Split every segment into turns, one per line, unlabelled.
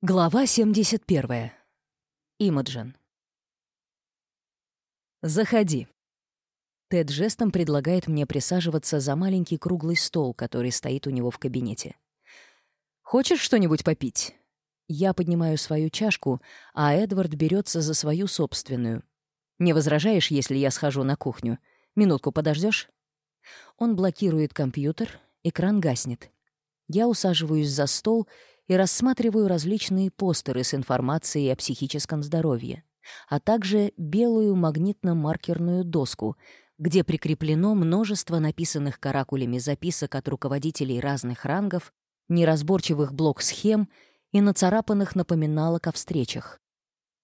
Глава 71. Имаджин. «Заходи». Тед жестом предлагает мне присаживаться за маленький круглый стол, который стоит у него в кабинете. «Хочешь что-нибудь попить?» Я поднимаю свою чашку, а Эдвард берется за свою собственную. «Не возражаешь, если я схожу на кухню? Минутку подождешь? Он блокирует компьютер, экран гаснет. Я усаживаюсь за стол — и рассматриваю различные постеры с информацией о психическом здоровье, а также белую магнитно-маркерную доску, где прикреплено множество написанных каракулями записок от руководителей разных рангов, неразборчивых блок-схем и нацарапанных напоминалок о встречах.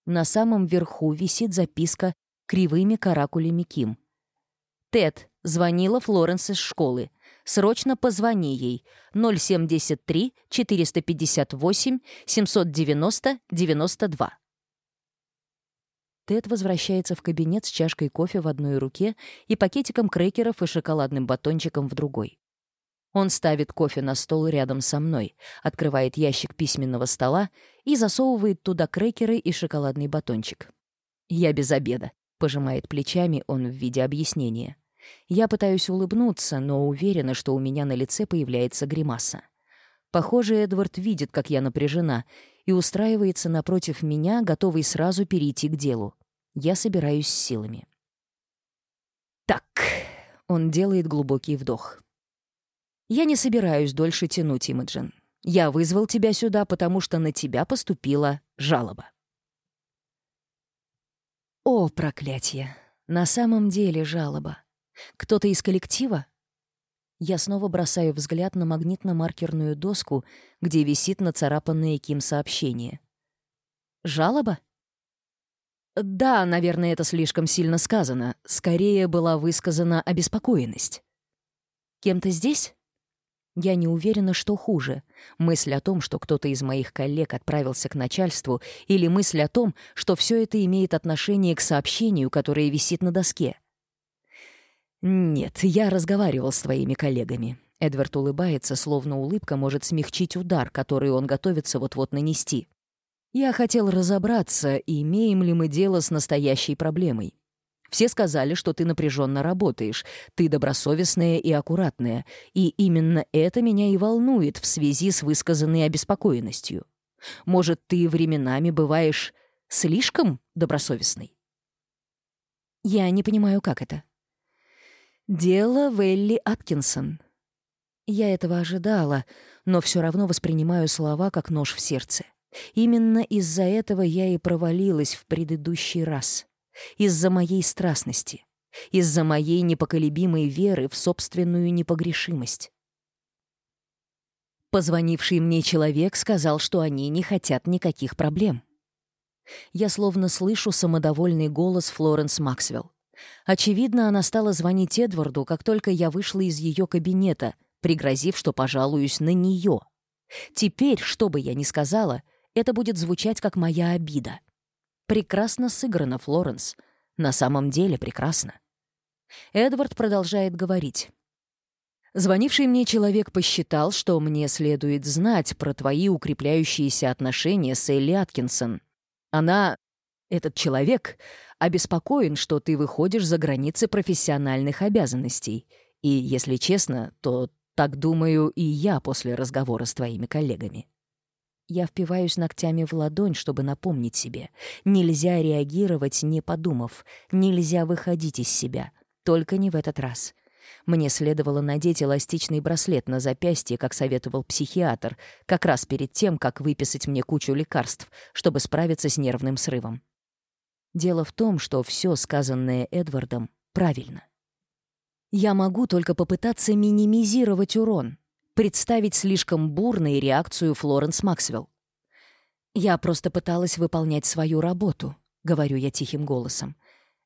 На самом верху висит записка кривыми каракулями Ким — Тед, звонила Флоренс из школы. Срочно позвони ей. 073 458 790 92. Тед возвращается в кабинет с чашкой кофе в одной руке и пакетиком крекеров и шоколадным батончиком в другой. Он ставит кофе на стол рядом со мной, открывает ящик письменного стола и засовывает туда крекеры и шоколадный батончик. «Я без обеда», — пожимает плечами он в виде объяснения. Я пытаюсь улыбнуться, но уверена, что у меня на лице появляется гримаса. Похоже, Эдвард видит, как я напряжена, и устраивается напротив меня, готовый сразу перейти к делу. Я собираюсь с силами. «Так», — он делает глубокий вдох. «Я не собираюсь дольше тянуть, Имаджин. Я вызвал тебя сюда, потому что на тебя поступила жалоба». О, проклятие! На самом деле жалоба. Кто-то из коллектива? Я снова бросаю взгляд на магнитно-маркерную доску, где висит нацарапанное Ким сообщение. Жалоба? Да, наверное, это слишком сильно сказано. Скорее была высказана обеспокоенность. Кем-то здесь? Я не уверена, что хуже. Мысль о том, что кто-то из моих коллег отправился к начальству, или мысль о том, что все это имеет отношение к сообщению, которое висит на доске — «Нет, я разговаривал с твоими коллегами». Эдвард улыбается, словно улыбка может смягчить удар, который он готовится вот-вот нанести. «Я хотел разобраться, имеем ли мы дело с настоящей проблемой. Все сказали, что ты напряженно работаешь, ты добросовестная и аккуратная, и именно это меня и волнует в связи с высказанной обеспокоенностью. Может, ты временами бываешь слишком добросовестной?» «Я не понимаю, как это», Дело Велли Аткинсон. Я этого ожидала, но все равно воспринимаю слова как нож в сердце. Именно из-за этого я и провалилась в предыдущий раз. Из-за моей страстности. Из-за моей непоколебимой веры в собственную непогрешимость. Позвонивший мне человек сказал, что они не хотят никаких проблем. Я словно слышу самодовольный голос Флоренс Максвелл. Очевидно, она стала звонить Эдварду, как только я вышла из ее кабинета, пригрозив, что пожалуюсь на нее. Теперь, что бы я ни сказала, это будет звучать как моя обида. Прекрасно сыграно, Флоренс. На самом деле прекрасно. Эдвард продолжает говорить. Звонивший мне человек посчитал, что мне следует знать про твои укрепляющиеся отношения с Элли Аткинсон. Она... Этот человек обеспокоен, что ты выходишь за границы профессиональных обязанностей. И, если честно, то так думаю и я после разговора с твоими коллегами. Я впиваюсь ногтями в ладонь, чтобы напомнить себе. Нельзя реагировать, не подумав. Нельзя выходить из себя. Только не в этот раз. Мне следовало надеть эластичный браслет на запястье, как советовал психиатр, как раз перед тем, как выписать мне кучу лекарств, чтобы справиться с нервным срывом. Дело в том, что все сказанное Эдвардом правильно. Я могу только попытаться минимизировать урон, представить слишком бурную реакцию Флоренс Максвелл. «Я просто пыталась выполнять свою работу», — говорю я тихим голосом.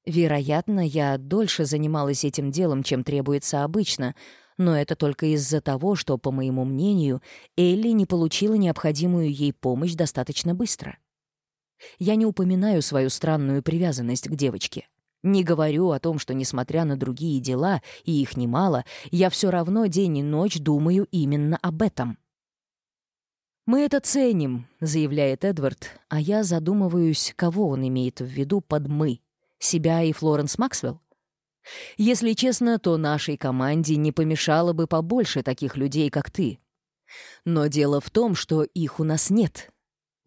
«Вероятно, я дольше занималась этим делом, чем требуется обычно, но это только из-за того, что, по моему мнению, Элли не получила необходимую ей помощь достаточно быстро. Я не упоминаю свою странную привязанность к девочке. Не говорю о том, что, несмотря на другие дела, и их немало, я все равно день и ночь думаю именно об этом. «Мы это ценим», — заявляет Эдвард, а я задумываюсь, кого он имеет в виду под «мы» — себя и Флоренс Максвелл? Если честно, то нашей команде не помешало бы побольше таких людей, как ты. Но дело в том, что их у нас нет.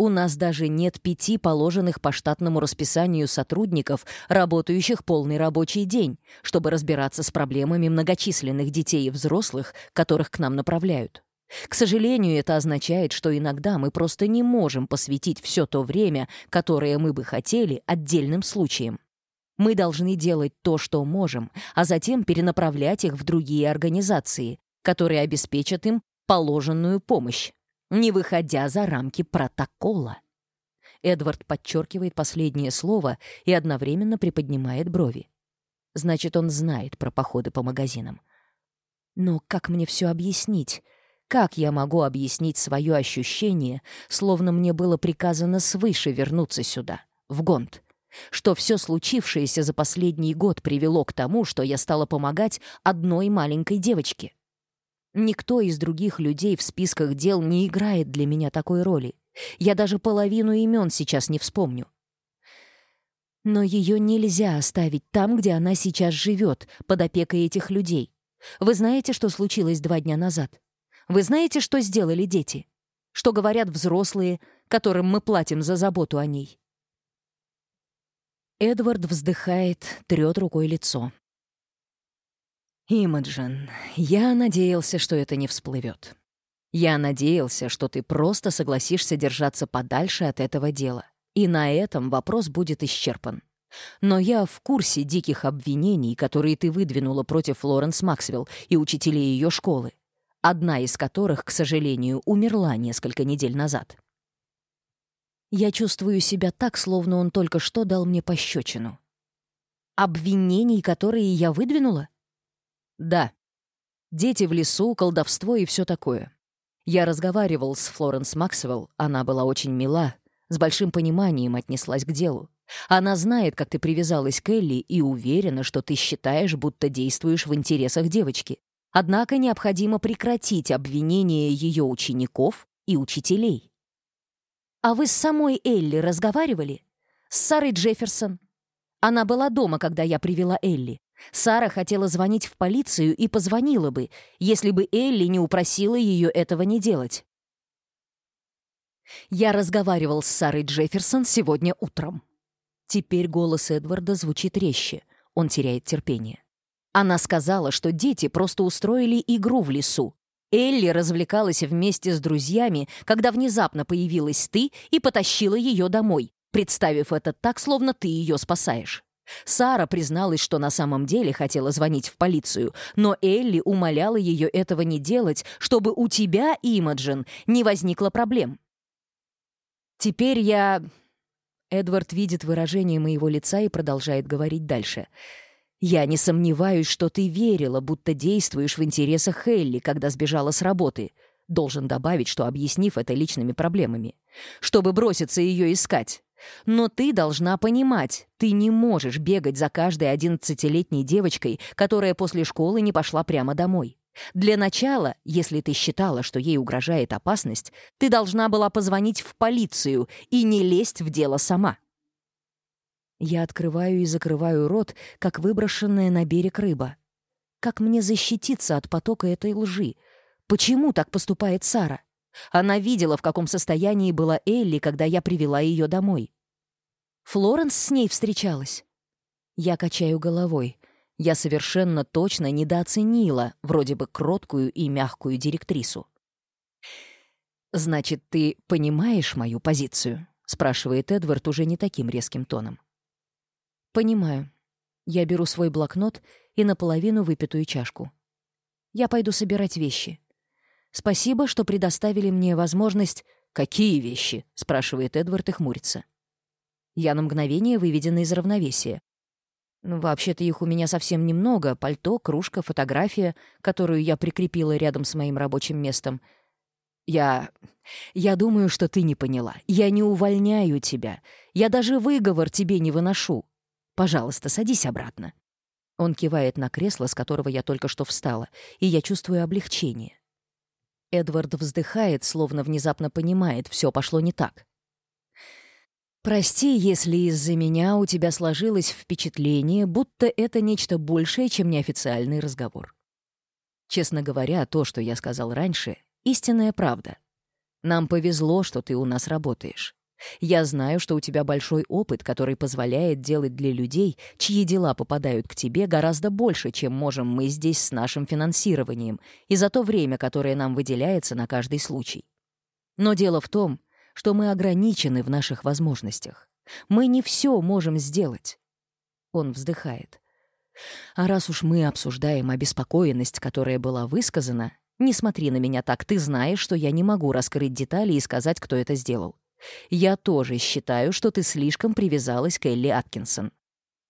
У нас даже нет пяти положенных по штатному расписанию сотрудников, работающих полный рабочий день, чтобы разбираться с проблемами многочисленных детей и взрослых, которых к нам направляют. К сожалению, это означает, что иногда мы просто не можем посвятить все то время, которое мы бы хотели, отдельным случаям. Мы должны делать то, что можем, а затем перенаправлять их в другие организации, которые обеспечат им положенную помощь не выходя за рамки протокола. Эдвард подчеркивает последнее слово и одновременно приподнимает брови. Значит, он знает про походы по магазинам. Но как мне все объяснить? Как я могу объяснить свое ощущение, словно мне было приказано свыше вернуться сюда, в Гонд, Что все случившееся за последний год привело к тому, что я стала помогать одной маленькой девочке — Никто из других людей в списках дел не играет для меня такой роли. Я даже половину имен сейчас не вспомню. Но ее нельзя оставить там, где она сейчас живет, под опекой этих людей. Вы знаете, что случилось два дня назад? Вы знаете, что сделали дети? Что говорят взрослые, которым мы платим за заботу о ней? Эдвард вздыхает, трет рукой лицо. Имаджин, я надеялся, что это не всплывет. Я надеялся, что ты просто согласишься держаться подальше от этого дела. И на этом вопрос будет исчерпан. Но я в курсе диких обвинений, которые ты выдвинула против Флоренс Максвелл и учителей ее школы, одна из которых, к сожалению, умерла несколько недель назад. Я чувствую себя так, словно он только что дал мне пощечину. Обвинений, которые я выдвинула? Да. Дети в лесу, колдовство и все такое. Я разговаривал с Флоренс Максвелл, она была очень мила, с большим пониманием отнеслась к делу. Она знает, как ты привязалась к Элли и уверена, что ты считаешь, будто действуешь в интересах девочки. Однако необходимо прекратить обвинение ее учеников и учителей. А вы с самой Элли разговаривали? С Сарой Джефферсон? Она была дома, когда я привела Элли. Сара хотела звонить в полицию и позвонила бы, если бы Элли не упросила ее этого не делать. Я разговаривал с Сарой Джефферсон сегодня утром. Теперь голос Эдварда звучит резче. Он теряет терпение. Она сказала, что дети просто устроили игру в лесу. Элли развлекалась вместе с друзьями, когда внезапно появилась ты и потащила ее домой, представив это так, словно ты ее спасаешь. Сара призналась, что на самом деле хотела звонить в полицию, но Элли умоляла ее этого не делать, чтобы у тебя, Имаджин, не возникло проблем. «Теперь я...» Эдвард видит выражение моего лица и продолжает говорить дальше. «Я не сомневаюсь, что ты верила, будто действуешь в интересах Элли, когда сбежала с работы». Должен добавить, что объяснив это личными проблемами. «Чтобы броситься ее искать». Но ты должна понимать, ты не можешь бегать за каждой 11-летней девочкой, которая после школы не пошла прямо домой. Для начала, если ты считала, что ей угрожает опасность, ты должна была позвонить в полицию и не лезть в дело сама. Я открываю и закрываю рот, как выброшенная на берег рыба. Как мне защититься от потока этой лжи? Почему так поступает Сара? Она видела, в каком состоянии была Элли, когда я привела ее домой. Флоренс с ней встречалась. Я качаю головой. Я совершенно точно недооценила вроде бы кроткую и мягкую директрису. «Значит, ты понимаешь мою позицию?» — спрашивает Эдвард уже не таким резким тоном. «Понимаю. Я беру свой блокнот и наполовину выпитую чашку. Я пойду собирать вещи. Спасибо, что предоставили мне возможность...» «Какие вещи?» — спрашивает Эдвард и хмурится. Я на мгновение выведена из равновесия. Ну, вообще-то их у меня совсем немного. Пальто, кружка, фотография, которую я прикрепила рядом с моим рабочим местом. Я... Я думаю, что ты не поняла. Я не увольняю тебя. Я даже выговор тебе не выношу. Пожалуйста, садись обратно. Он кивает на кресло, с которого я только что встала, и я чувствую облегчение. Эдвард вздыхает, словно внезапно понимает, все пошло не так. Прости, если из-за меня у тебя сложилось впечатление, будто это нечто большее, чем неофициальный разговор. Честно говоря, то, что я сказал раньше, — истинная правда. Нам повезло, что ты у нас работаешь. Я знаю, что у тебя большой опыт, который позволяет делать для людей, чьи дела попадают к тебе, гораздо больше, чем можем мы здесь с нашим финансированием и за то время, которое нам выделяется на каждый случай. Но дело в том, что мы ограничены в наших возможностях. Мы не все можем сделать. Он вздыхает. А раз уж мы обсуждаем обеспокоенность, которая была высказана, не смотри на меня так, ты знаешь, что я не могу раскрыть детали и сказать, кто это сделал. Я тоже считаю, что ты слишком привязалась к Элли Аткинсон.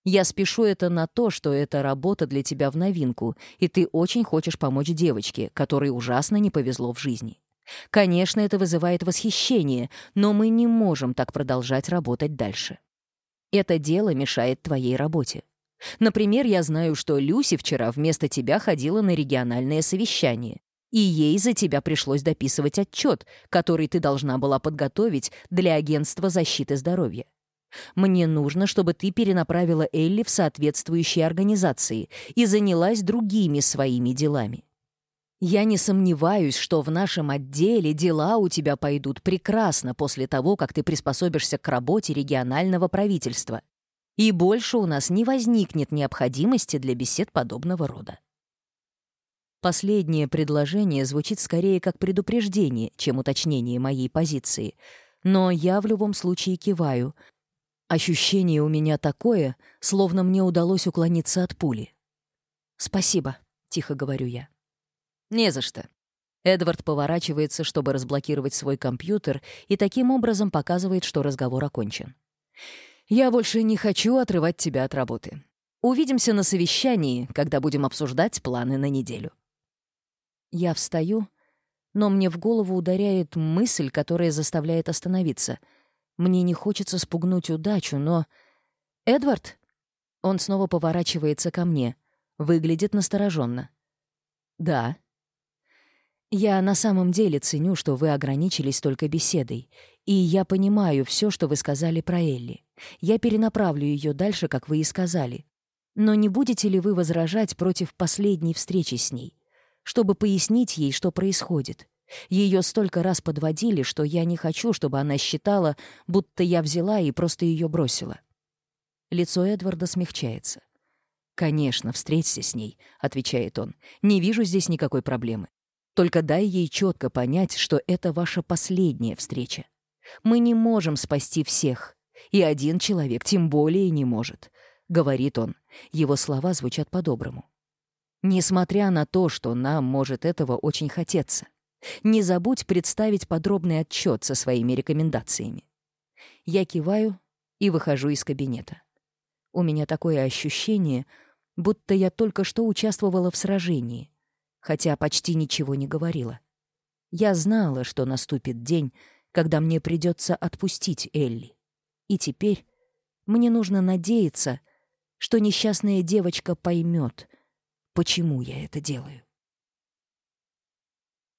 Я спешу это на то, что эта работа для тебя в новинку, и ты очень хочешь помочь девочке, которой ужасно не повезло в жизни. Конечно, это вызывает восхищение, но мы не можем так продолжать работать дальше. Это дело мешает твоей работе. Например, я знаю, что Люси вчера вместо тебя ходила на региональное совещание, и ей за тебя пришлось дописывать отчет, который ты должна была подготовить для Агентства защиты здоровья. Мне нужно, чтобы ты перенаправила Элли в соответствующие организации и занялась другими своими делами. Я не сомневаюсь, что в нашем отделе дела у тебя пойдут прекрасно после того, как ты приспособишься к работе регионального правительства. И больше у нас не возникнет необходимости для бесед подобного рода. Последнее предложение звучит скорее как предупреждение, чем уточнение моей позиции. Но я в любом случае киваю. Ощущение у меня такое, словно мне удалось уклониться от пули. «Спасибо», — тихо говорю я. Не за что. Эдвард поворачивается, чтобы разблокировать свой компьютер, и таким образом показывает, что разговор окончен. «Я больше не хочу отрывать тебя от работы. Увидимся на совещании, когда будем обсуждать планы на неделю». Я встаю, но мне в голову ударяет мысль, которая заставляет остановиться. Мне не хочется спугнуть удачу, но... «Эдвард?» Он снова поворачивается ко мне, выглядит настороженно. «Да», я на самом деле ценю, что вы ограничились только беседой, и я понимаю все, что вы сказали про Элли. Я перенаправлю ее дальше, как вы и сказали. Но не будете ли вы возражать против последней встречи с ней, чтобы пояснить ей, что происходит? Ее столько раз подводили, что я не хочу, чтобы она считала, будто я взяла и просто ее бросила. Лицо Эдварда смягчается. «Конечно, встреться с ней», — отвечает он. «Не вижу здесь никакой проблемы. Только дай ей четко понять, что это ваша последняя встреча. Мы не можем спасти всех, и один человек тем более не может», — говорит он. Его слова звучат по-доброму. «Несмотря на то, что нам может этого очень хотеться, не забудь представить подробный отчет со своими рекомендациями». Я киваю и выхожу из кабинета. У меня такое ощущение, будто я только что участвовала в сражении, хотя почти ничего не говорила. Я знала, что наступит день, когда мне придется отпустить Элли. И теперь мне нужно надеяться, что несчастная девочка поймет, почему я это делаю.